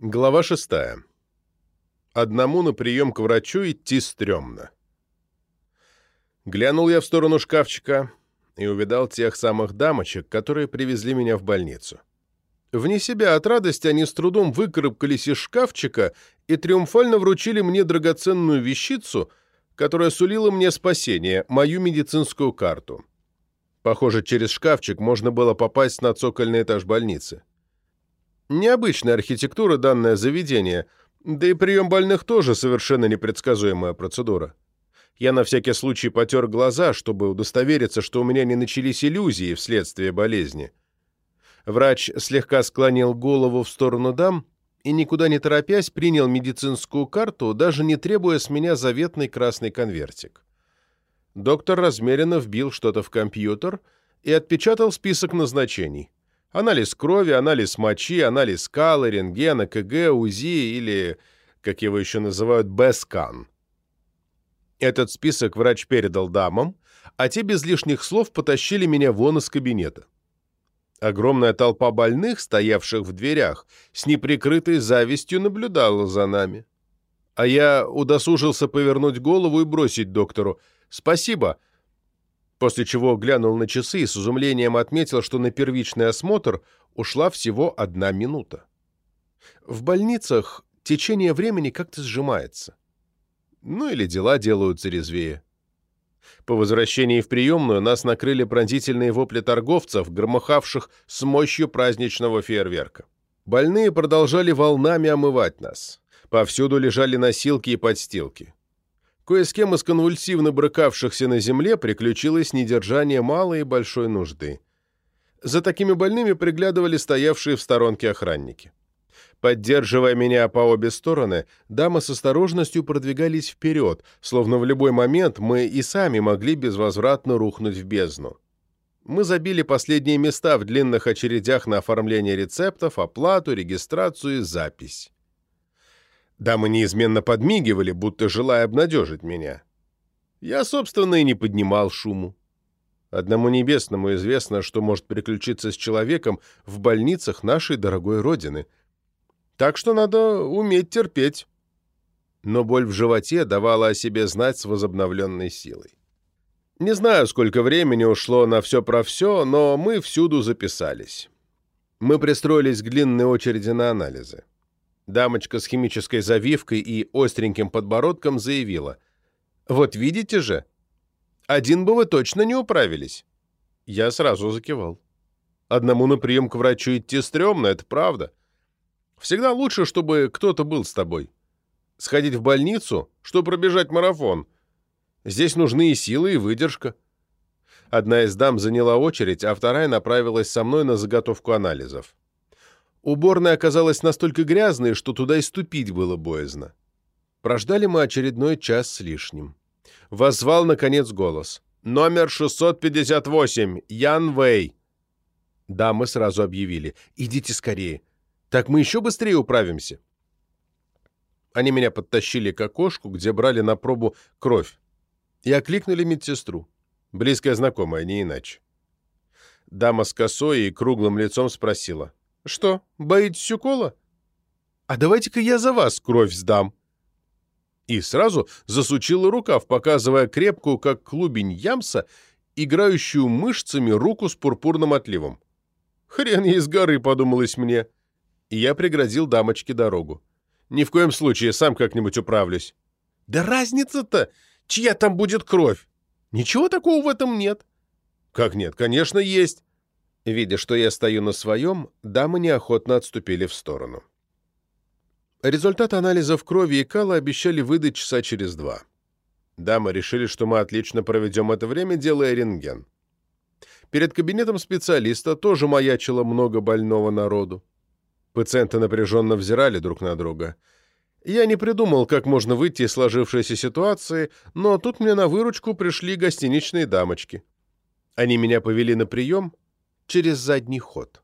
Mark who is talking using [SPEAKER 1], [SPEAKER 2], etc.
[SPEAKER 1] Глава шестая. Одному на прием к врачу идти стрёмно. Глянул я в сторону шкафчика и увидал тех самых дамочек, которые привезли меня в больницу. Вне себя от радости они с трудом выкарабкались из шкафчика и триумфально вручили мне драгоценную вещицу, которая сулила мне спасение, мою медицинскую карту. Похоже, через шкафчик можно было попасть на цокольный этаж больницы. Необычная архитектура данное заведение, да и прием больных тоже совершенно непредсказуемая процедура. Я на всякий случай потер глаза, чтобы удостовериться, что у меня не начались иллюзии вследствие болезни. Врач слегка склонил голову в сторону дам и, никуда не торопясь, принял медицинскую карту, даже не требуя с меня заветный красный конвертик. Доктор размеренно вбил что-то в компьютер и отпечатал список назначений. Анализ крови, анализ мочи, анализ кала, рентгена, КГ, УЗИ или, как его еще называют, БЭСКАН. Этот список врач передал дамам, а те без лишних слов потащили меня вон из кабинета. Огромная толпа больных, стоявших в дверях, с неприкрытой завистью наблюдала за нами. А я удосужился повернуть голову и бросить доктору «Спасибо», после чего глянул на часы и с изумлением отметил, что на первичный осмотр ушла всего одна минута. В больницах течение времени как-то сжимается. Ну или дела делаются резвее. По возвращении в приемную нас накрыли пронзительные вопли торговцев, громыхавших с мощью праздничного фейерверка. Больные продолжали волнами омывать нас. Повсюду лежали носилки и подстилки. Кое с кем из конвульсивно брыкавшихся на земле приключилось недержание малой и большой нужды. За такими больными приглядывали стоявшие в сторонке охранники. Поддерживая меня по обе стороны, дамы с осторожностью продвигались вперед, словно в любой момент мы и сами могли безвозвратно рухнуть в бездну. Мы забили последние места в длинных очередях на оформление рецептов, оплату, регистрацию и запись. Дамы неизменно подмигивали, будто желая обнадежить меня. Я, собственно, и не поднимал шуму. Одному небесному известно, что может приключиться с человеком в больницах нашей дорогой Родины. Так что надо уметь терпеть. Но боль в животе давала о себе знать с возобновленной силой. Не знаю, сколько времени ушло на все про все, но мы всюду записались. Мы пристроились к длинной очереди на анализы. Дамочка с химической завивкой и остреньким подбородком заявила. «Вот видите же, один бы вы точно не управились». Я сразу закивал. Одному на прием к врачу идти стрёмно, это правда. Всегда лучше, чтобы кто-то был с тобой. Сходить в больницу, чтобы пробежать марафон. Здесь нужны и силы, и выдержка. Одна из дам заняла очередь, а вторая направилась со мной на заготовку анализов. Уборная оказалась настолько грязной, что туда и ступить было боязно. Прождали мы очередной час с лишним. Воззвал, наконец, голос. «Номер 658, Ян Вэй». Да, мы сразу объявили. «Идите скорее. Так мы еще быстрее управимся». Они меня подтащили к окошку, где брали на пробу кровь, и окликнули медсестру. Близкая знакомая, не иначе. Дама с косой и круглым лицом спросила. «Что, боитесь укола? А давайте-ка я за вас кровь сдам». И сразу засучила рукав, показывая крепкую, как клубень ямса, играющую мышцами руку с пурпурным отливом. «Хрен с горы», — подумалось мне. И я преградил дамочке дорогу. «Ни в коем случае, сам как-нибудь управлюсь». «Да разница-то, чья там будет кровь? Ничего такого в этом нет». «Как нет? Конечно, есть. Видя, что я стою на своем, дамы неохотно отступили в сторону. Результат анализов крови и кала обещали выдать часа через два. Дамы решили, что мы отлично проведем это время, делая рентген. Перед кабинетом специалиста тоже маячило много больного народу. Пациенты напряженно взирали друг на друга. Я не придумал, как можно выйти из сложившейся ситуации, но тут мне на выручку пришли гостиничные дамочки. Они меня повели на прием, через задний ход.